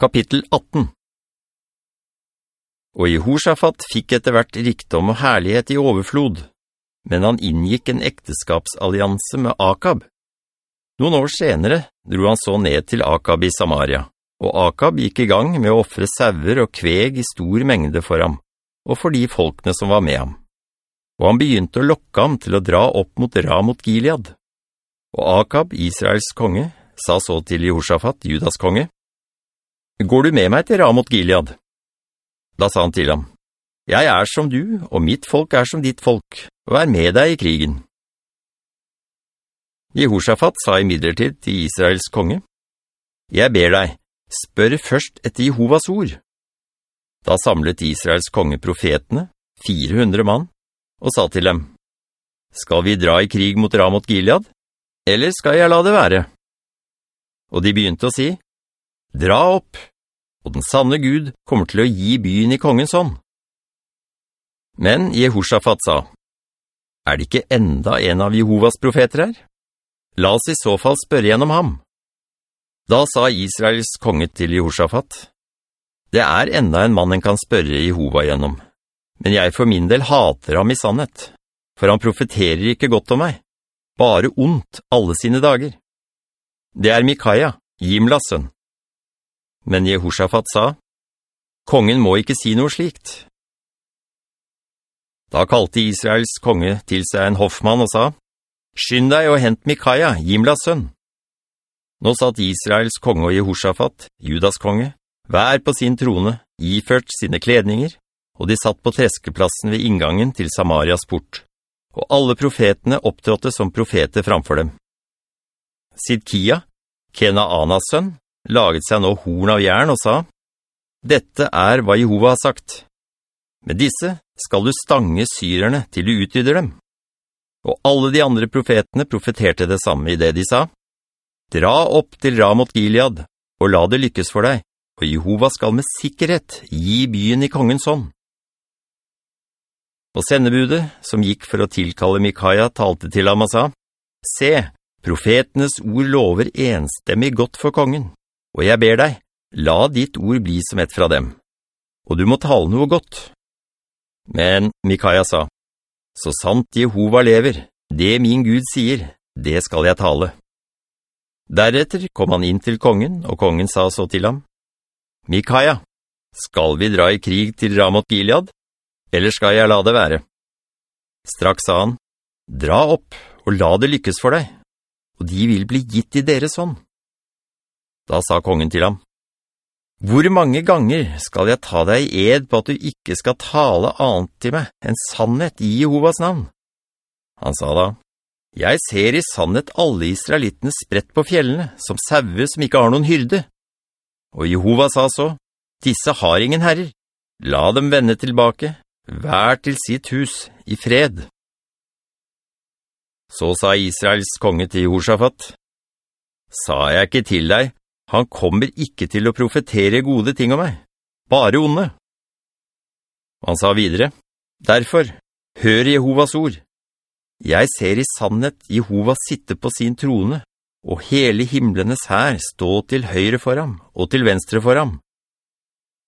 Kapittel 18 Og Jehoshaphat fikk etter hvert rikdom og herlighet i overflod, men han inngikk en ekteskapsallianse med Akab. Noen år senere dro han så ned til Akab i Samaria, og Akab gikk i gang med å offre sauer og kveg i stor mengde for ham, og for de folkene som var med ham. Og han begynte å lokke ham til å dra opp mot Ramot Gilead. Og Akab, Israels konge, sa så til Jehoshaphat, Judas konge, Går du med meg til Ramot Gilead? Da sa han til ham, Jeg er som du, og mitt folk er som ditt folk, og er med deg i krigen. Jehoshaphat sa i midlertid til Israels konge, Jeg ber deg, spør først etter Jehovas ord. Da samlet Israels konge profetene, 400 mann, og sa til dem, Skal vi dra i krig mot Ramot Gilead, eller skal jeg la det være? Og de begynte å si, Dra opp, og den sanne Gud kommer til å gi byen i kongens hånd. Men Jehoshaphat sa, Er det ikke enda en av Jehovas profeter her? La oss i så fall spørre gjennom ham. Da sa Israels konge til Jehoshaphat, Det er enda en mann en kan spørre Jehova gjennom, men jeg for min del hater ham i sannhet, for han profeterer ikke godt om meg, bare ondt alle sine dager. Det er Mikaia, Jimlas sønn. Men Jehoshaphat sa, «Kongen må ikke si noe slikt.» Da kalte Israels konge til seg en hoffmann og sa, «Skynd deg og hent Mikaia, Jimlas sønn.» Nå satt Israels konge og Jehoshaphat, Judas konge, hver på sin trone, iført sine kledninger, og de satt på treskeplassen ved inngangen til Samarias port, og alle profetene opptrådte som profeter framfor dem. Sidkia, Kenaanas sønn, laget seg nå horn av jern og sa, «Dette er hva Jehova har sagt. Med disse skal du stange syrerne til du utrydder dem.» Og alle de andre profetene profeterte det samme i det de sa, «Dra opp til Ramot Gilead, og la det lykkes for deg, og Jehova skal med sikkerhet gi byen i kongens hånd.» Og sendebudet, som gikk for å tilkalle Mikaia, talte til ham og sa, «Se, profetenes ord lover enstemmig godt for kongen. Og jeg ber deg, la ditt ord bli som et fra dem, og du må tale noe godt. Men Mikaia sa, så sant Jehova lever, det min Gud sier, det skal jeg tale. Deretter kom han inn til kongen, og kongen sa så til ham, Mikaia, skal vi dra i krig til Ramot Gilead, eller skal jeg la det være? Straks sa han, dra opp og la det lykkes for deg, og de vil bli gitt i deres hånd. Da sa kongen til ham, «Hvor mange ganger skal jeg ta deg i ed på at du ikke skal tale annet til meg enn sannhet i Jehovas navn?» Han sa da, «Jeg ser i sannhet alle israelittene spredt på fjellene, som sauer som ikke har noen hyrde.» Og Jehova sa så, «Disse har ingen herrer. La dem vende tilbake, hver til sitt hus, i fred.» Så sa Israels konge til Jehoshaphat, «Sa jeg ikke til deg han kommer ikke til å profetere gode ting om meg, bare onde. Han sa videre, Derfor, hør Jehovas ord. Jeg ser i sannhet Jehova sitte på sin trone, og hele himmelenes her stå til høyre for ham og til venstre for ham.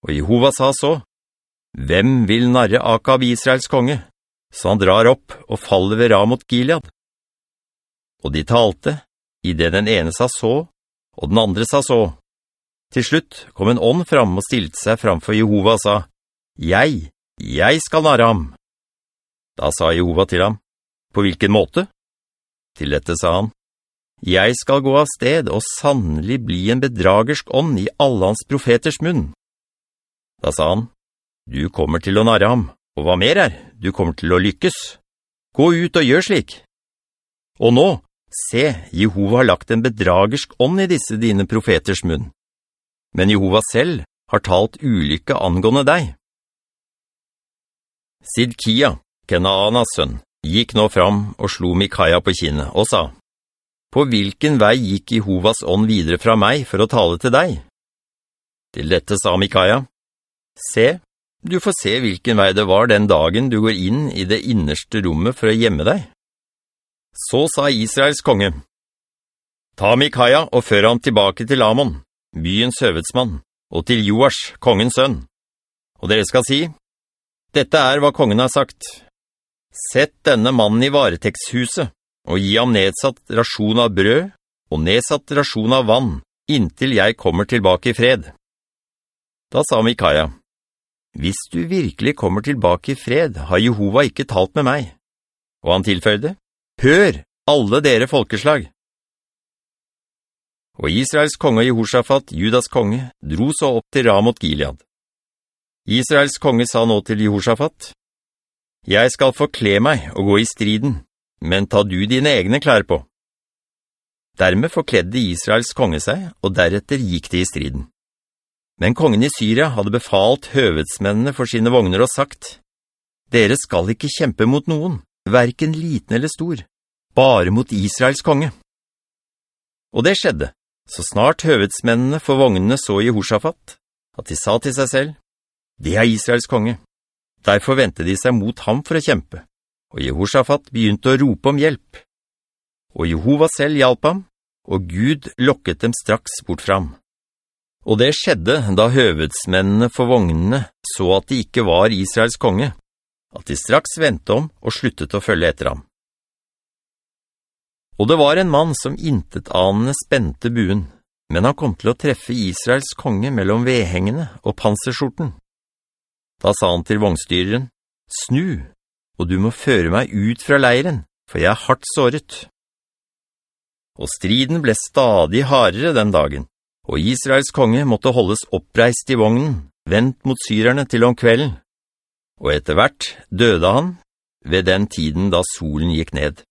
Og Jehova sa så, Hvem vil narre Akab Israels konge, så han drar opp og faller ved Ramot Gilead? Og de talte, i det den ene sa så, og den andre sa så. Til slutt kom en ånd fram og stilte seg framfor Jehova og sa, «Jeg, jeg skal narre ham!» Da sa Jehova til ham, «På hvilken måte?» Til dette sa han, «Jeg skal gå av sted og sannelig bli en bedragersk ånd i alle hans profeters munn.» Da sa han, «Du kommer til å narre ham, og hva mer er, du kommer til å lykkes. Gå ut og gjør slik.» Og nå, Se, Jehova har lagt en bedragersk ånd i disse dine profeters munn. Men Jehova selv har talt ulykke angående deg. Sidkia, Kenaanas sønn, gikk nå fram og slo Mikaia på kinnet og sa, «På hvilken vei gikk Jehovas ånd videre fra meg for å tale til deg?» Til dette sa Mikaia, «Se, du får se hvilken vei det var den dagen du går inn i det innerste rommet for å gjemme deg.» Så sa Israels konge, Ta Mikaia og før ham tilbake til Amon, byens høvedsmann, og til Joas, kongens sønn. Og dere skal si, «Dette er hva kongen har sagt. Sett denne mannen i varetektshuset, og gi ham nedsatt rasjon av brød, og nedsatt rasjon av vann, inntil jeg kommer tilbake i fred.» Da sa Mikaia, «Hvis du virkelig kommer tilbake i fred, har Jehova ikke talt med meg.» Og han tilføyde, «Hør, alle dere folkeslag!» Og Israels konge Jehoshaphat, Judas konge, dro så opp til Ramot Gilead. Israels konge sa nå til Jehoshaphat, «Jeg skal forkle meg og gå i striden, men ta du dine egne klær på.» Dermed forkledde Israels konge seg, og deretter gikk de i striden. Men kongen i Syria hadde befalt høvedsmennene for sine vogner og sagt, «Dere skal ikke kjempe mot noen, hverken liten eller stor, bare mot Israels konge.» Og det skjedde. Så snart høvedsmennene for vognene så Jehoshaphat, at de sa til seg selv, «Det er Israels konge». Derfor ventet de seg mot ham for å kjempe, og Jehoshaphat begynte å rope om hjelp. Og Jehova selv hjalp ham, og Gud lokket dem straks bort fram. Og det skjedde da høvedsmennene for vognene så at de ikke var Israels konge, at de straks ventet om og sluttet å følge etter ham. Og det var en mann som intet anene spente buen, men han kom til å treffe Israels konge mellom vedhengene og panserskjorten. Da sa han til vognstyreren, «Snu, og du må føre meg ut fra leiren, for jeg er hardt såret.» Og striden ble stadig hardere den dagen, og Israels konge måtte holdes oppreist i vognen, vendt mot syrerne til om kvelden. Og etter hvert døde han ved den tiden da solen gikk ned.